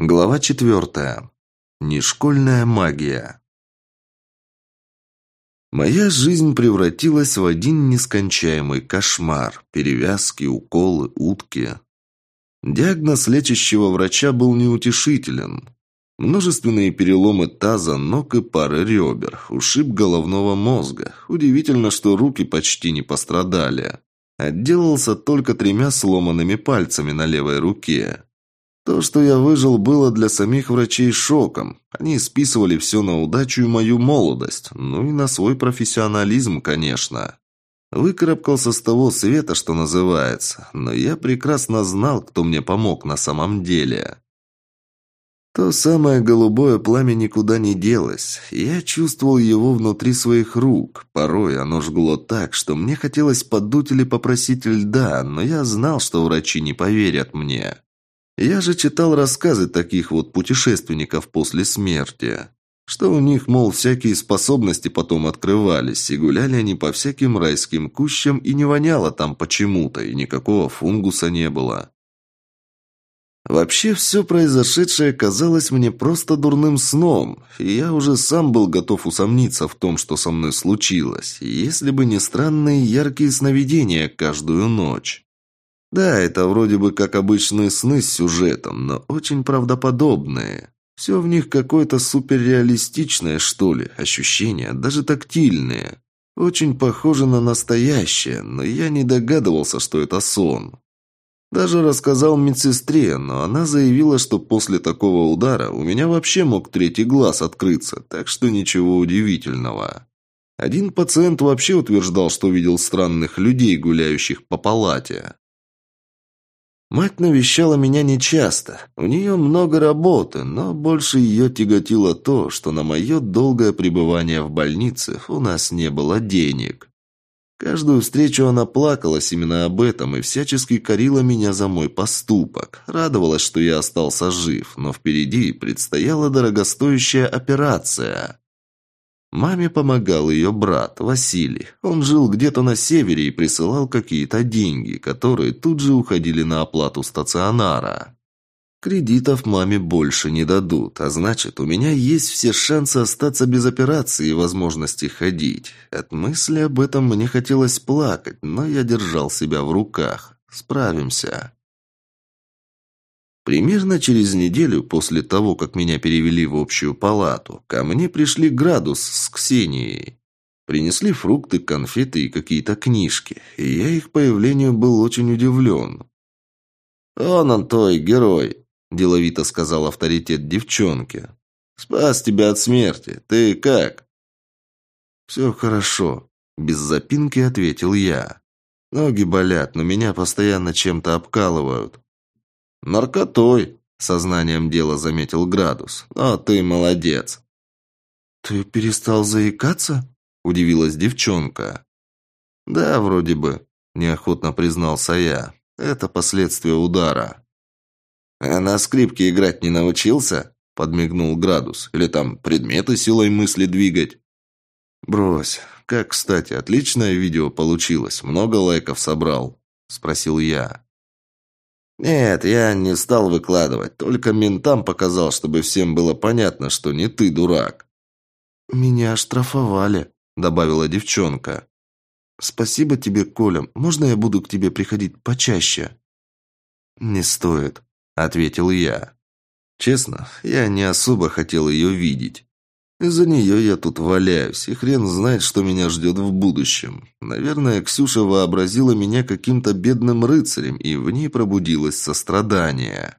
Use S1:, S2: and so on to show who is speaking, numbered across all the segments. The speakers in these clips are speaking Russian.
S1: Глава четвертая. Нешкольная магия. Моя жизнь превратилась в один нескончаемый кошмар. Перевязки, уколы, утки. Диагноз лечащего врача был неутешителен. Множественные переломы таза, ног и пары ребер, ушиб головного мозга. Удивительно, что руки почти не пострадали. Отделался только тремя сломанными пальцами на левой руке. То, что я выжил, было для самих врачей шоком. Они списывали все на удачу и мою молодость. Ну и на свой профессионализм, конечно. Выкарабкался с того света, что называется. Но я прекрасно знал, кто мне помог на самом деле. То самое голубое пламя никуда не делось. Я чувствовал его внутри своих рук. Порой оно жгло так, что мне хотелось подуть или попросить льда, но я знал, что врачи не поверят мне. Я же читал рассказы таких вот путешественников после смерти. Что у них, мол, всякие способности потом открывались, и гуляли они по всяким райским кущам, и не воняло там почему-то, и никакого фунгуса не было. Вообще, все произошедшее казалось мне просто дурным сном, и я уже сам был готов усомниться в том, что со мной случилось, если бы не странные яркие сновидения каждую ночь. Да, это вроде бы как обычные сны с сюжетом, но очень правдоподобные. Все в них какое-то суперреалистичное, что ли, ощущения, даже тактильные. Очень похоже на настоящее, но я не догадывался, что это сон. Даже рассказал медсестре, но она заявила, что после такого удара у меня вообще мог третий глаз открыться, так что ничего удивительного. Один пациент вообще утверждал, что видел странных людей, гуляющих по палате. Мать навещала меня нечасто. У нее много работы, но больше ее тяготило то, что на мое долгое пребывание в больнице у нас не было денег. Каждую встречу она плакалась именно об этом и всячески корила меня за мой поступок. Радовалась, что я остался жив, но впереди предстояла дорогостоящая операция. Маме помогал ее брат, Василий. Он жил где-то на севере и присылал какие-то деньги, которые тут же уходили на оплату стационара. Кредитов маме больше не дадут, а значит, у меня есть все шансы остаться без операции и возможности ходить. От мысли об этом мне хотелось плакать, но я держал себя в руках. Справимся. Примерно через неделю после того, как меня перевели в общую палату, ко мне пришли Градус с Ксенией. Принесли фрукты, конфеты и какие-то книжки, и я их появлению был очень удивлен. «Он, он той, герой», – деловито сказал авторитет девчонки. «Спас тебя от смерти. Ты как?» «Все хорошо», – без запинки ответил я. «Ноги болят, но меня постоянно чем-то обкалывают. «Наркотой», — сознанием дела заметил Градус. «Но ты молодец». «Ты перестал заикаться?» — удивилась девчонка. «Да, вроде бы», — неохотно признался я. «Это последствия удара». «А на скрипке играть не научился?» — подмигнул Градус. «Или там предметы силой мысли двигать?» «Брось. Как, кстати, отличное видео получилось. Много лайков собрал?» — спросил я. «Нет, я не стал выкладывать. Только ментам показал, чтобы всем было понятно, что не ты дурак». «Меня оштрафовали», — добавила девчонка. «Спасибо тебе, Коля. Можно я буду к тебе приходить почаще?» «Не стоит», — ответил я. Честно, я не особо хотел ее видеть. Из-за нее я тут валяюсь, и хрен знает, что меня ждет в будущем. Наверное, Ксюша вообразила меня каким-то бедным рыцарем, и в ней пробудилось сострадание.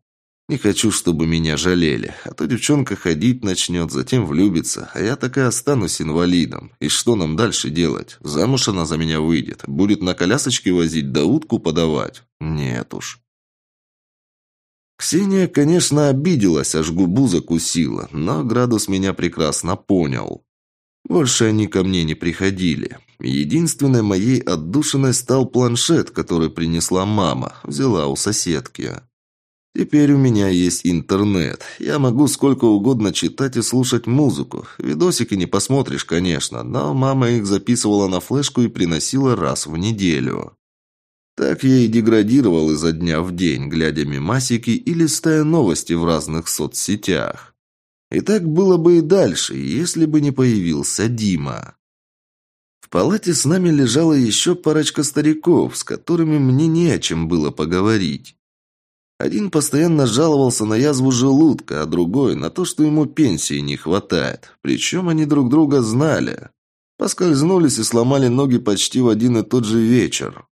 S1: Не хочу, чтобы меня жалели, а то девчонка ходить начнет, затем влюбится, а я так и останусь инвалидом. И что нам дальше делать? Замуж она за меня выйдет, будет на колясочке возить, да утку подавать? Нет уж. Ксения, конечно, обиделась, аж губу закусила, но Градус меня прекрасно понял. Больше они ко мне не приходили. Единственной моей отдушиной стал планшет, который принесла мама, взяла у соседки. Теперь у меня есть интернет. Я могу сколько угодно читать и слушать музыку. Видосики не посмотришь, конечно, но мама их записывала на флешку и приносила раз в неделю. Так я и деградировал изо дня в день, глядя мимасики и листая новости в разных соцсетях. И так было бы и дальше, если бы не появился Дима. В палате с нами лежала еще парочка стариков, с которыми мне не о чем было поговорить. Один постоянно жаловался на язву желудка, а другой на то, что ему пенсии не хватает. Причем они друг друга знали. Поскользнулись и сломали ноги почти в один и тот же вечер.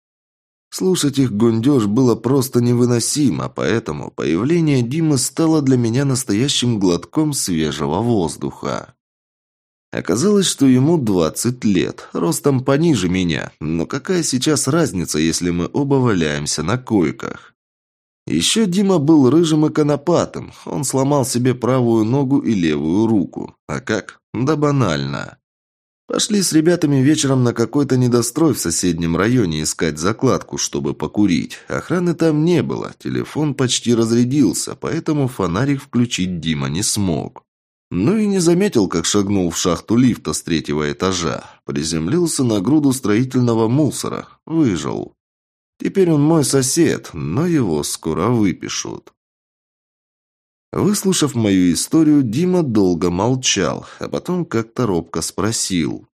S1: Слушать их гундеж было просто невыносимо, поэтому появление Димы стало для меня настоящим глотком свежего воздуха. Оказалось, что ему 20 лет, ростом пониже меня, но какая сейчас разница, если мы оба валяемся на койках? Еще Дима был рыжим и конопатым, он сломал себе правую ногу и левую руку. А как? Да банально. Пошли с ребятами вечером на какой-то недострой в соседнем районе искать закладку, чтобы покурить. Охраны там не было, телефон почти разрядился, поэтому фонарик включить Дима не смог. Ну и не заметил, как шагнул в шахту лифта с третьего этажа. Приземлился на груду строительного мусора. Выжил. Теперь он мой сосед, но его скоро выпишут. Выслушав мою историю, Дима долго молчал, а потом как-то робко спросил.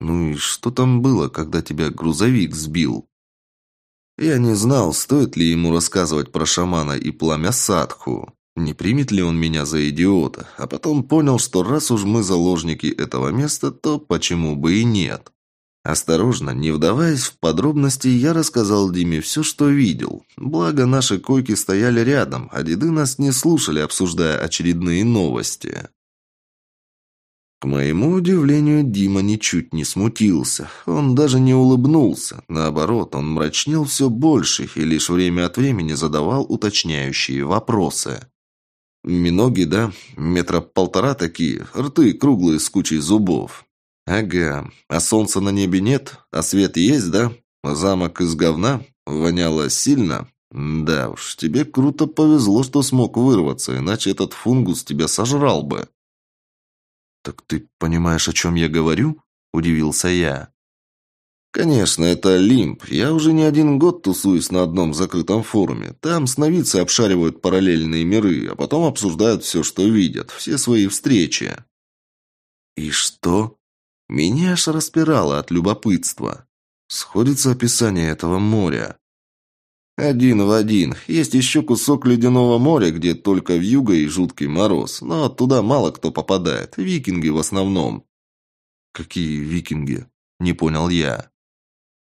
S1: «Ну и что там было, когда тебя грузовик сбил?» Я не знал, стоит ли ему рассказывать про шамана и пламя Садху. Не примет ли он меня за идиота? А потом понял, что раз уж мы заложники этого места, то почему бы и нет? Осторожно, не вдаваясь в подробности, я рассказал Диме все, что видел. Благо, наши койки стояли рядом, а деды нас не слушали, обсуждая очередные новости. К моему удивлению, Дима ничуть не смутился. Он даже не улыбнулся. Наоборот, он мрачнел все больше и лишь время от времени задавал уточняющие вопросы. Миноги, да? Метра полтора такие, рты круглые с кучей зубов. «Ага. А солнца на небе нет? А свет есть, да? Замок из говна? Воняло сильно? Да уж, тебе круто повезло, что смог вырваться, иначе этот фунгус тебя сожрал бы». «Так ты понимаешь, о чем я говорю?» – удивился я. «Конечно, это Лимп. Я уже не один год тусуюсь на одном закрытом форуме. Там сновидцы обшаривают параллельные миры, а потом обсуждают все, что видят, все свои встречи». «И что?» Меня аж распирало от любопытства. Сходится описание этого моря. Один в один. Есть еще кусок ледяного моря, где только вьюга и жуткий мороз. Но туда мало кто попадает. Викинги в основном. Какие викинги? Не понял я.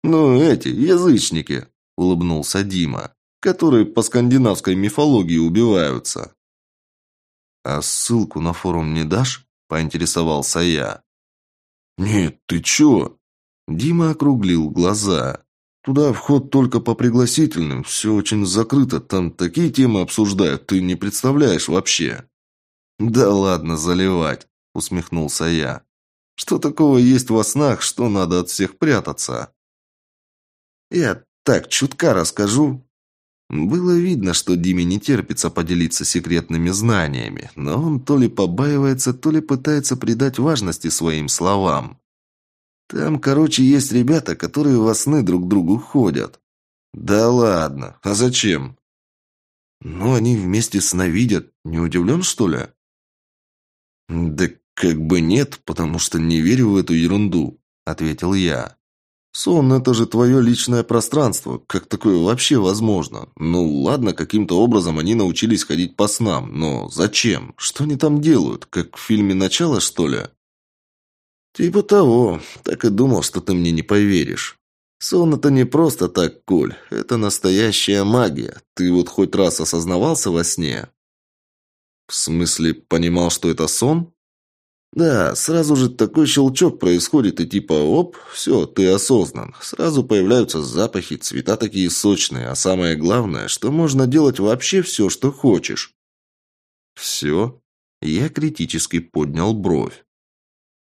S1: Ну, эти, язычники, улыбнулся Дима. Которые по скандинавской мифологии убиваются. А ссылку на форум не дашь? Поинтересовался я. «Нет, ты чё?» Дима округлил глаза. «Туда вход только по пригласительным, все очень закрыто, там такие темы обсуждают, ты не представляешь вообще». «Да ладно заливать», — усмехнулся я. «Что такого есть во снах, что надо от всех прятаться?» «Я так чутка расскажу», было видно, что Диме не терпится поделиться секретными знаниями, но он то ли побаивается, то ли пытается придать важности своим словам. Там, короче, есть ребята, которые во сны друг другу ходят. Да ладно, а зачем? Ну, они вместе сновидят. Не удивлен, что ли? Да как бы нет, потому что не верю в эту ерунду, ответил я. Сон – это же твое личное пространство. Как такое вообще возможно? Ну, ладно, каким-то образом они научились ходить по снам. Но зачем? Что они там делают? Как в фильме «Начало», что ли? Типа того. Так и думал, что ты мне не поверишь. Сон – это не просто так, Коль. Это настоящая магия. Ты вот хоть раз осознавался во сне? В смысле, понимал, что это сон? Да, сразу же такой щелчок происходит, и типа оп, все, ты осознан. Сразу появляются запахи, цвета такие сочные, а самое главное, что можно делать вообще все, что хочешь. Все? Я критически поднял бровь.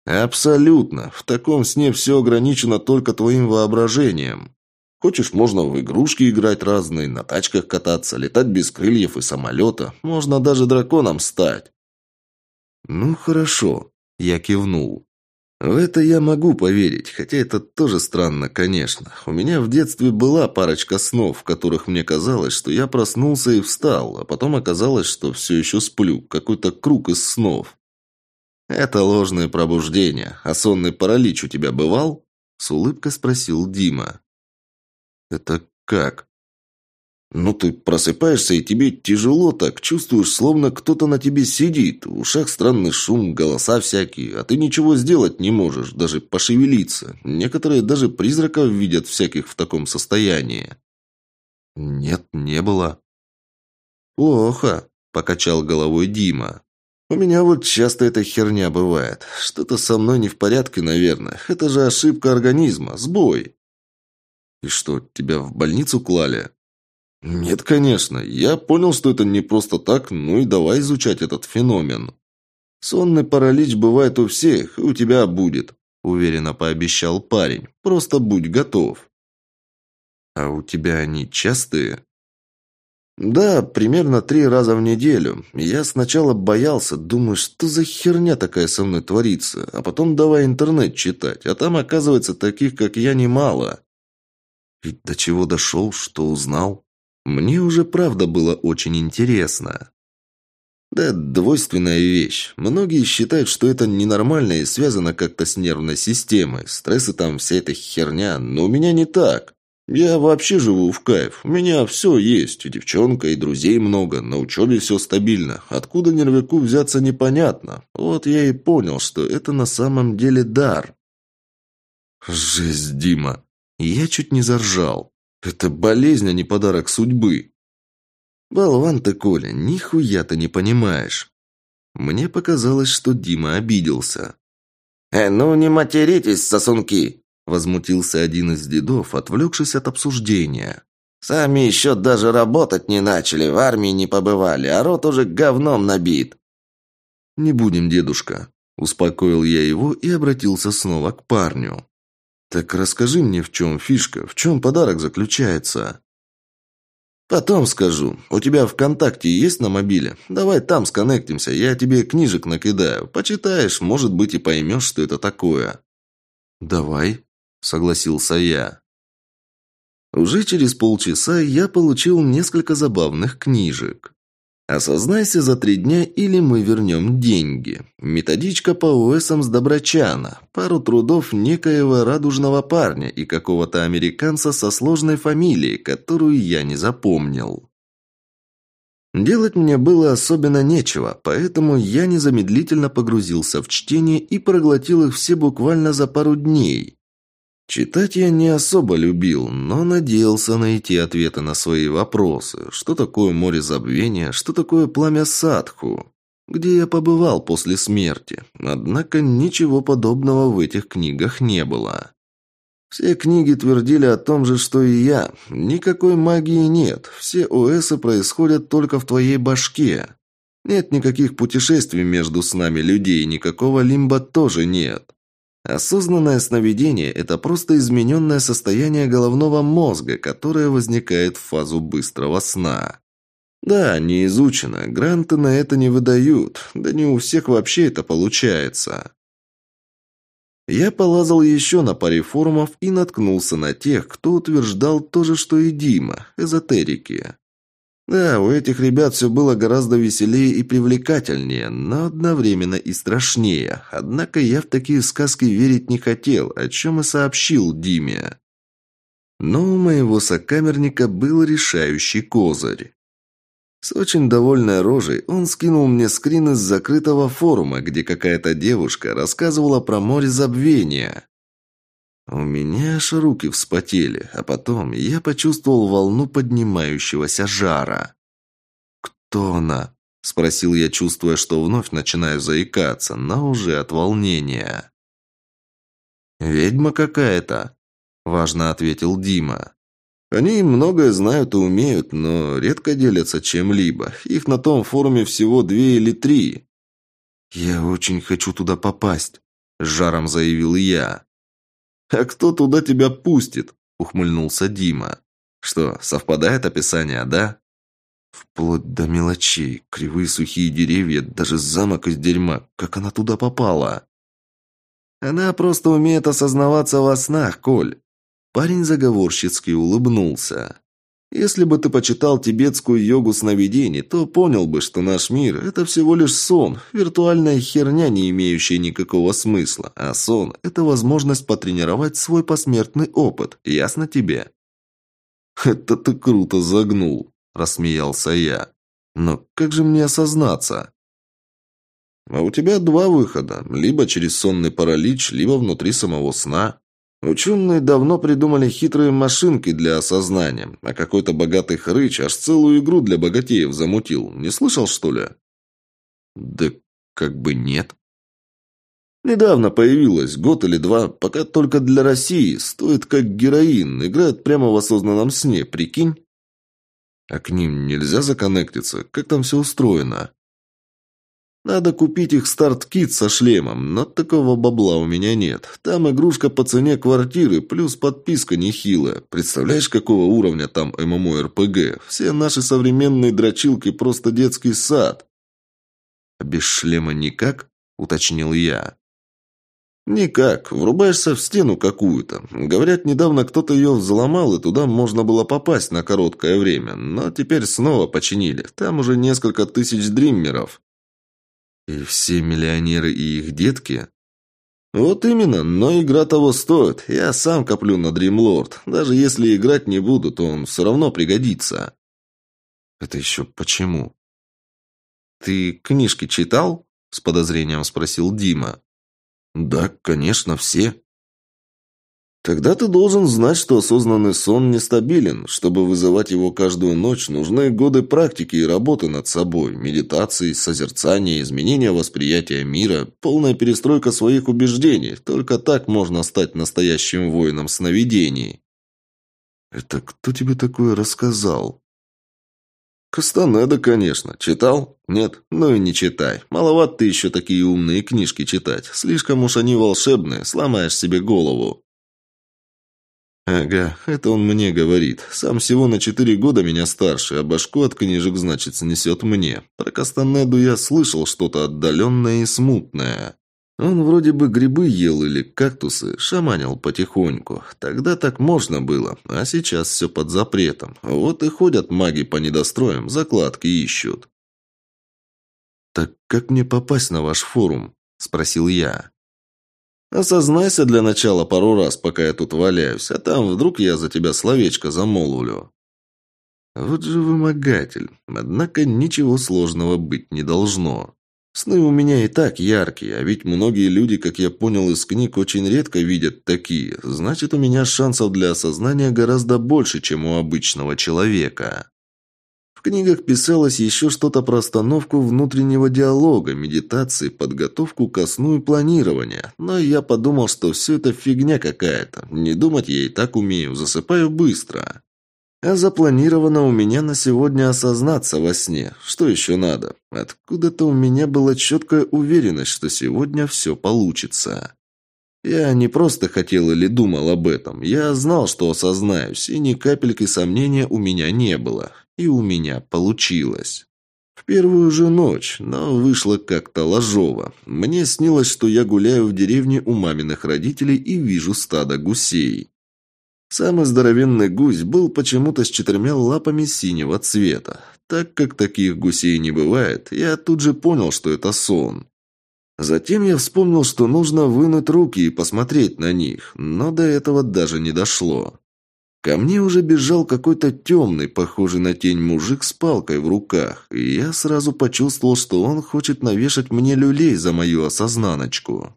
S1: Абсолютно. В таком сне все ограничено только твоим воображением. Хочешь, можно в игрушки играть разные, на тачках кататься, летать без крыльев и самолета. Можно даже драконом стать. «Ну, хорошо», – я кивнул. В это я могу поверить, хотя это тоже странно, конечно. У меня в детстве была парочка снов, в которых мне казалось, что я проснулся и встал, а потом оказалось, что все еще сплю, какой-то круг из снов. Это ложное пробуждение, а сонный паралич у тебя бывал? С улыбкой спросил Дима. Это как? Ну, ты просыпаешься, и тебе тяжело так, чувствуешь, словно кто-то на тебе сидит. В ушах странный шум, голоса всякие, а ты ничего сделать не можешь, даже пошевелиться. Некоторые даже призраков видят всяких в таком состоянии. Нет, не было. Плохо, покачал головой Дима. У меня вот часто эта херня бывает. Что-то со мной не в порядке, наверное. Это же ошибка организма, сбой. И что, тебя в больницу клали? «Нет, конечно. Я понял, что это не просто так, ну и давай изучать этот феномен. Сонный паралич бывает у всех, и у тебя будет», – уверенно пообещал парень. «Просто будь готов». «А у тебя они частые?» «Да, примерно три раза в неделю. Я сначала боялся, думаю, что за херня такая со мной творится, а потом давай интернет читать, а там, оказывается, таких, как я, немало». «И до чего дошел, что узнал?» Мне уже правда было очень интересно. Да, двойственная вещь. Многие считают, что это ненормально и связано как-то с нервной системой. Стресс и там вся эта херня. Но у меня не так. Я вообще живу в кайф. У меня все есть. И девчонка, и друзей много. На учебе все стабильно. Откуда нервяку взяться непонятно. Вот я и понял, что это на самом деле дар. Жесть, Дима. Я чуть не заржал. Это болезнь, а не подарок судьбы. Болван ты, Коля, нихуя ты не понимаешь. Мне показалось, что Дима обиделся.
S2: «Э, ну не материтесь, сосунки!»
S1: Возмутился один из дедов, отвлекшись от обсуждения.
S2: «Сами еще даже работать не начали, в армии не побывали, а рот уже говном набит».
S1: «Не будем, дедушка», – успокоил я его и обратился снова к парню. «Так расскажи мне, в чем фишка, в чем подарок заключается?» «Потом скажу. У тебя ВКонтакте есть на мобиле? Давай там сконнектимся, я тебе книжек накидаю. Почитаешь, может быть, и поймешь, что это такое». «Давай», — согласился я. Уже через полчаса я получил несколько забавных книжек. Осознайся за три дня, или мы вернем деньги. Методичка по ОСам с Доброчана. Пару трудов некоего радужного парня и какого-то американца со сложной фамилией, которую я не запомнил. Делать мне было особенно нечего, поэтому я незамедлительно погрузился в чтение и проглотил их все буквально за пару дней. Читать я не особо любил, но надеялся найти ответы на свои вопросы. Что такое море забвения, что такое пламя садху? Где я побывал после смерти? Однако ничего подобного в этих книгах не было. Все книги твердили о том же, что и я. Никакой магии нет. Все ОСы происходят только в твоей башке. Нет никаких путешествий между с нами людей, никакого лимба тоже нет. Осознанное сновидение – это просто измененное состояние головного мозга, которое возникает в фазу быстрого сна. Да, не изучено, гранты на это не выдают, да не у всех вообще это получается. Я полазал еще на паре форумов и наткнулся на тех, кто утверждал то же, что и Дима, эзотерики. Да, у этих ребят все было гораздо веселее и привлекательнее, но одновременно и страшнее. Однако я в такие сказки верить не хотел, о чем и сообщил Диме. Но у моего сокамерника был решающий козырь. С очень довольной рожей он скинул мне скрин из закрытого форума, где какая-то девушка рассказывала про море забвения. У меня аж руки вспотели, а потом я почувствовал волну поднимающегося жара. «Кто она?» – спросил я, чувствуя, что вновь начинаю заикаться, но уже от волнения. «Ведьма какая-то», – важно ответил Дима. «Они многое знают и умеют, но редко делятся чем-либо. Их на том форуме всего две или три». «Я очень хочу туда попасть», – с жаром заявил я. «А кто туда тебя пустит?» – ухмыльнулся Дима. «Что, совпадает описание, да?» Вплоть до мелочей. Кривые сухие деревья, даже замок из дерьма. Как она туда попала? Она просто умеет осознаваться во снах, Коль». Парень заговорщицки улыбнулся. Если бы ты почитал тибетскую йогу сновидений, то понял бы, что наш мир – это всего лишь сон, виртуальная херня, не имеющая никакого смысла. А сон – это возможность потренировать свой посмертный опыт. Ясно тебе? «Это ты круто загнул», – рассмеялся я. «Но как же мне осознаться?» «А у тебя два выхода. Либо через сонный паралич, либо внутри самого сна. Ученые давно придумали хитрые машинки для осознания, а какой-то богатый хрыч аж целую игру для богатеев замутил. Не слышал, что ли? Да как бы нет. Недавно появилась, год или два, пока только для России, стоит как героин, играет прямо в осознанном сне, прикинь? А к ним нельзя законнектиться? Как там все устроено? Надо купить их старт-кит со шлемом, но такого бабла у меня нет. Там игрушка по цене квартиры, плюс подписка нехилая. Представляешь, какого уровня там ММО-РПГ? Все наши современные дрочилки просто детский сад. «А без шлема никак?» – уточнил я. «Никак. Врубаешься в стену какую-то. Говорят, недавно кто-то ее взломал, и туда можно было попасть на короткое время. Но теперь снова починили. Там уже несколько тысяч дриммеров. И все миллионеры и их детки? Вот именно, но игра того стоит. Я сам коплю на Дримлорд. Даже если играть не буду, то он все равно пригодится. Это еще почему? Ты книжки читал? С подозрением спросил Дима. Да, конечно, все. Тогда ты должен знать, что осознанный сон нестабилен. Чтобы вызывать его каждую ночь, нужны годы практики и работы над собой, медитации, созерцания, изменения восприятия мира, полная перестройка своих убеждений. Только так можно стать настоящим воином сновидений. Это кто тебе такое рассказал? Кастанеда, конечно. Читал? Нет? Ну и не читай. Маловат ты еще такие умные книжки читать. Слишком уж они волшебные, сломаешь себе голову. «Ага, это он мне говорит. Сам всего на четыре года меня старше, а башку от книжек, значит, снесет мне. Про Кастанеду я слышал что-то отдаленное и смутное. Он вроде бы грибы ел или кактусы, шаманил потихоньку. Тогда так можно было, а сейчас все под запретом. Вот и ходят маги по недостроям, закладки ищут». «Так как мне попасть на ваш форум?» – спросил я. Осознайся для начала пару раз, пока я тут валяюсь, а там вдруг я за тебя словечко замолвлю. Вот же вымогатель. Однако ничего сложного быть не должно. Сны у меня и так яркие, а ведь многие люди, как я понял из книг, очень редко видят такие. Значит, у меня шансов для осознания гораздо больше, чем у обычного человека. Книгах писалось еще что-то про остановку внутреннего диалога, медитации, подготовку ко сну и планирования. Но я подумал, что все это фигня какая-то. Не думать я и так умею, засыпаю быстро. А запланировано у меня на сегодня осознаться во сне. Что еще надо? Откуда-то у меня была четкая уверенность, что сегодня все получится. Я не просто хотел или думал об этом. Я знал, что осознаюсь, и ни капельки сомнения у меня не было. И у меня получилось. В первую же ночь, но вышло как-то ложово. Мне снилось, что я гуляю в деревне у маминых родителей и вижу стадо гусей. Самый здоровенный гусь был почему-то с четырьмя лапами синего цвета. Так как таких гусей не бывает, я тут же понял, что это сон. Затем я вспомнил, что нужно вынуть руки и посмотреть на них, но до этого даже не дошло. Ко мне уже бежал какой-то темный, похожий на тень мужик с палкой в руках, и я сразу почувствовал, что он хочет навешать мне люлей за мою осознаночку.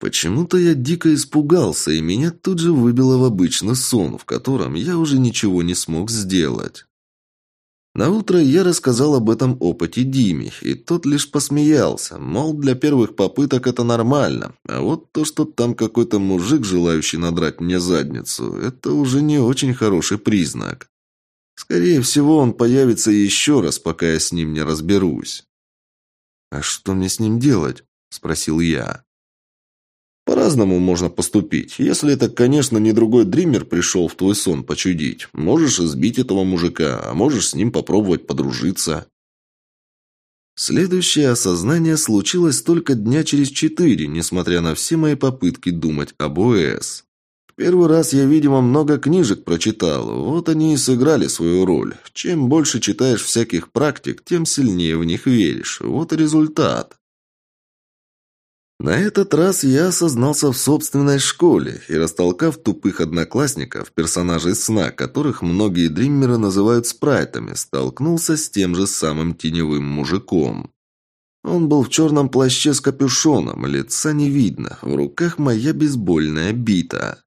S1: Почему-то я дико испугался, и меня тут же выбило в обычный сон, в котором я уже ничего не смог сделать. На утро я рассказал об этом опыте Диме, и тот лишь посмеялся, мол, для первых попыток это нормально, а вот то, что там какой-то мужик, желающий надрать мне задницу, это уже не очень хороший признак. Скорее всего, он появится еще раз, пока я с ним не разберусь. «А что мне с ним делать?» – спросил я. По-разному можно поступить. Если это, конечно, не другой дример пришел в твой сон почудить. Можешь избить этого мужика, а можешь с ним попробовать подружиться. Следующее осознание случилось только дня через четыре, несмотря на все мои попытки думать об ОС. Первый раз я, видимо, много книжек прочитал, вот они и сыграли свою роль. Чем больше читаешь всяких практик, тем сильнее в них веришь. Вот и результат. На этот раз я осознался в собственной школе и, растолкав тупых одноклассников, персонажей сна, которых многие дриммеры называют спрайтами, столкнулся с тем же самым теневым мужиком. Он был в черном плаще с капюшоном, лица не видно, в руках моя бейсбольная бита.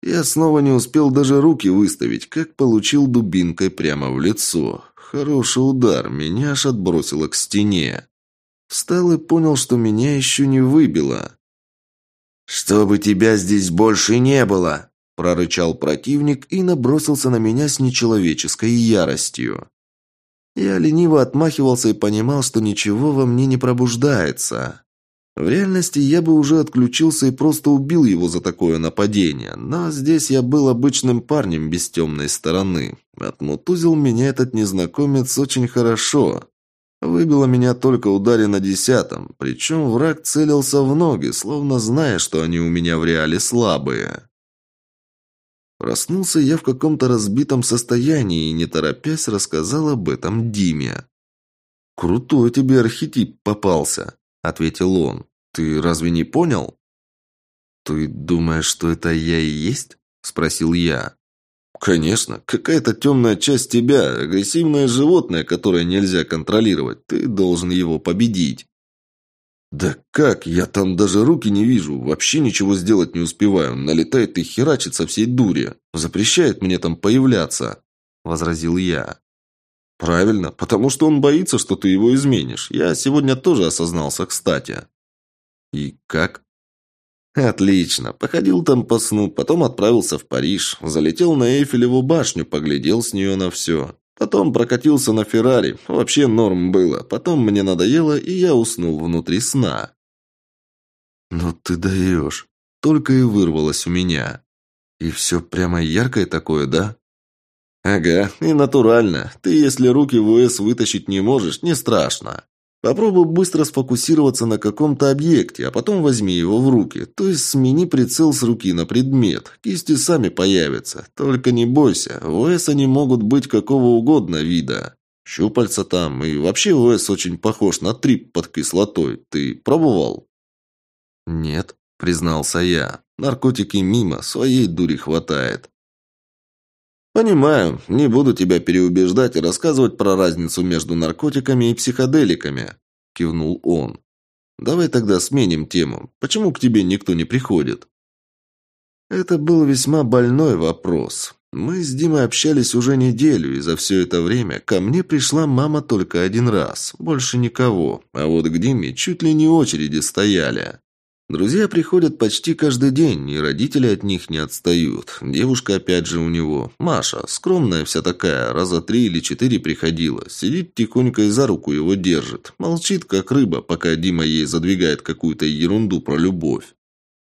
S1: Я снова не успел даже руки выставить, как получил дубинкой прямо в лицо. Хороший удар, меня аж отбросило к стене. Встал и понял, что меня еще не выбило.
S2: «Чтобы тебя здесь больше не было!»
S1: прорычал противник и набросился на меня с нечеловеческой яростью. Я лениво отмахивался и понимал, что ничего во мне не пробуждается. В реальности я бы уже отключился и просто убил его за такое нападение, но здесь я был обычным парнем без темной стороны. Отмутузил меня этот незнакомец очень хорошо. Выбило меня только ударе на десятом, причем враг целился в ноги, словно зная, что они у меня в реале слабые. Проснулся я в каком-то разбитом состоянии и, не торопясь, рассказал об этом Диме. «Крутой тебе архетип попался», — ответил он. «Ты разве не понял?» «Ты думаешь, что это я и есть?» — спросил я. «Конечно. Какая-то темная часть тебя, агрессивное животное, которое нельзя контролировать. Ты должен его победить». «Да как? Я там даже руки не вижу. Вообще ничего сделать не успеваю. Налетает и херачит со всей дури. Запрещает мне там появляться», — возразил я. «Правильно, потому что он боится, что ты его изменишь. Я сегодня тоже осознался, кстати». «И как?» Отлично. Походил там по сну, потом отправился в Париж, залетел на Эйфелеву башню, поглядел с нее на все. Потом прокатился на Феррари. Вообще норм было. Потом мне надоело, и я уснул внутри сна. «Ну ты даешь!» Только и вырвалось у меня. И все прямо яркое такое, да? Ага, и натурально. Ты, если руки в УС вытащить не можешь, не страшно. Попробуй быстро сфокусироваться на каком-то объекте, а потом возьми его в руки. То есть смени прицел с руки на предмет. Кисти сами появятся. Только не бойся, в ОС они могут быть какого угодно вида. Щупальца там, и вообще ОС очень похож на трип под кислотой. Ты пробовал? Нет, признался я. Наркотики мимо, своей дури хватает. «Понимаю. Не буду тебя переубеждать и рассказывать про разницу между наркотиками и психоделиками», – кивнул он. «Давай тогда сменим тему. Почему к тебе никто не приходит?» Это был весьма больной вопрос. Мы с Димой общались уже неделю, и за все это время ко мне пришла мама только один раз. Больше никого. А вот к Диме чуть ли не очереди стояли. Друзья приходят почти каждый день, и родители от них не отстают. Девушка опять же у него. Маша, скромная вся такая, раза три или четыре приходила. Сидит тихонько и за руку его держит. Молчит, как рыба, пока Дима ей задвигает какую-то ерунду про любовь.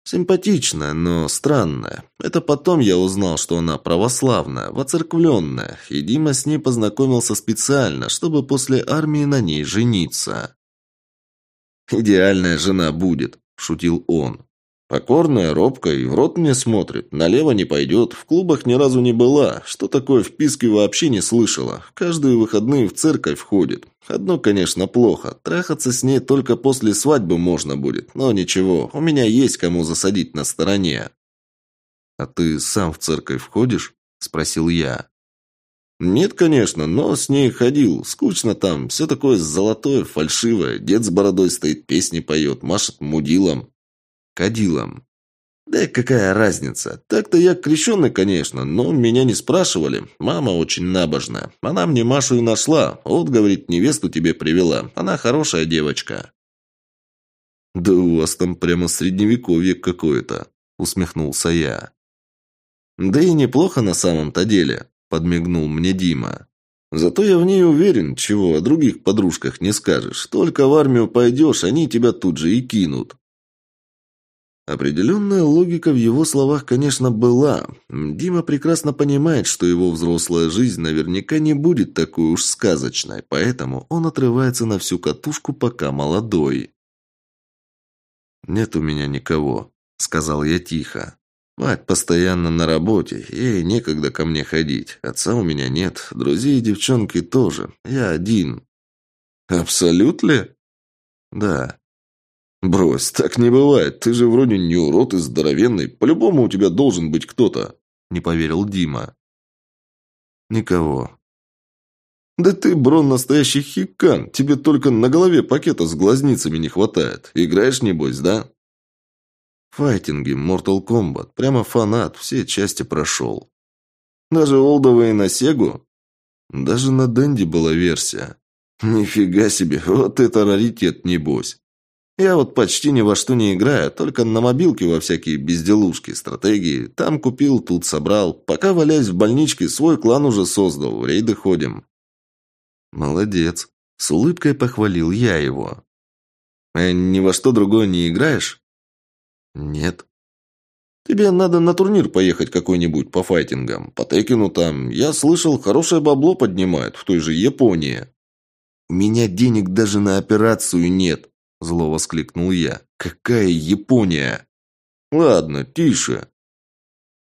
S1: Симпатичная, но странная. Это потом я узнал, что она православная, воцерквленная, и Дима с ней познакомился специально, чтобы после армии на ней жениться. «Идеальная жена будет», – шутил он. «Покорная, робкая и в рот мне смотрит. Налево не пойдет. В клубах ни разу не была. Что такое в Писке вообще не слышала. Каждые выходные в церковь ходит. Одно, конечно, плохо. Трахаться с ней только после свадьбы можно будет. Но ничего, у меня есть кому засадить на стороне». «А ты сам в церковь входишь?» – спросил я. «Нет, конечно, но с ней ходил. Скучно там. Все такое золотое, фальшивое. Дед с бородой стоит, песни поет, машет мудилом. Кадилом. Да какая разница? Так-то я крещеный, конечно, но меня не спрашивали. Мама очень набожная. Она мне Машу и нашла. Вот, говорит, невесту тебе привела. Она хорошая девочка». «Да у вас там прямо средневековье какое-то», — усмехнулся я. «Да и неплохо на самом-то деле подмигнул мне Дима. Зато я в ней уверен, чего о других подружках не скажешь. Только в армию пойдешь, они тебя тут же и кинут. Определенная логика в его словах, конечно, была. Дима прекрасно понимает, что его взрослая жизнь наверняка не будет такой уж сказочной, поэтому он отрывается на всю катушку, пока молодой. «Нет у меня никого», — сказал я тихо. «Мать постоянно на работе, ей некогда ко мне ходить. Отца у меня нет, друзей девчонки тоже. Я один». «Абсолют ли?» «Да». «Брось, так не бывает. Ты же вроде не урод и здоровенный. По-любому у тебя должен быть кто-то», – не поверил Дима. «Никого». «Да ты, бро, настоящий хикан. Тебе только на голове пакета с глазницами не хватает. Играешь, небось, да?» «Файтинги, Mortal Kombat. Прямо фанат. Все части прошел». «Даже олдовые на Сегу?» «Даже на Дэнди была версия». «Нифига себе, вот это раритет, небось». Я вот почти ни во что не играю, только на мобилке во всякие безделушки, стратегии. Там купил, тут собрал. Пока валяюсь в больничке, свой клан уже создал, в рейды ходим. Молодец. С улыбкой похвалил я его. А ни во что другое не играешь? Нет. Тебе надо на турнир поехать какой-нибудь по файтингам. По Текину там, я слышал, хорошее бабло поднимают в той же Японии. У меня денег даже на операцию нет, Зло воскликнул я. «Какая Япония?» «Ладно, тише».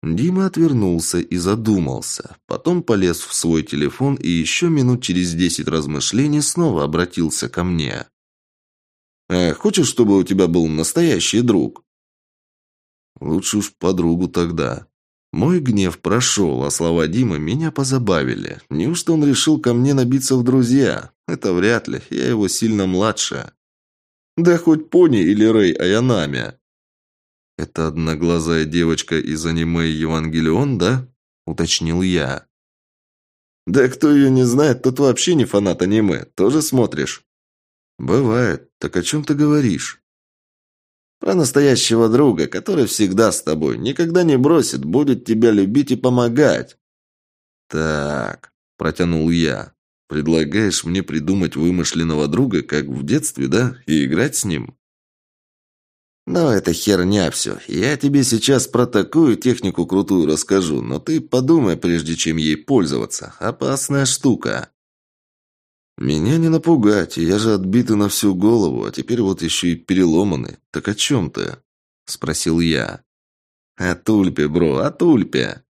S1: Дима отвернулся и задумался. Потом полез в свой телефон и еще минут через десять размышлений снова обратился ко мне. «А хочешь, чтобы у тебя был настоящий друг?» «Лучше уж подругу тогда». Мой гнев прошел, а слова Димы меня позабавили. Неужто он решил ко мне набиться в друзья? Это вряд ли, я его сильно младше. Да хоть Пони или Рэй Аянами. Это одноглазая девочка из аниме «Евангелион», да? Уточнил я. Да кто ее не знает, тот вообще не фанат аниме. Тоже смотришь? Бывает. Так о чем ты говоришь? Про настоящего друга, который всегда с тобой, никогда не бросит, будет тебя любить и помогать. Так, протянул я. Предлагаешь мне придумать вымышленного друга, как в детстве, да? И играть с ним? Но это херня все. Я тебе сейчас про такую технику крутую расскажу, но ты подумай, прежде чем ей пользоваться. Опасная штука. Меня не напугать, я же отбитый на всю голову, а теперь вот еще и переломаны. Так о чем ты? Спросил я. О тульпе, бро, о тульпе.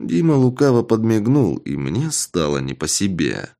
S1: Дима лукаво подмигнул, и мне стало не по себе.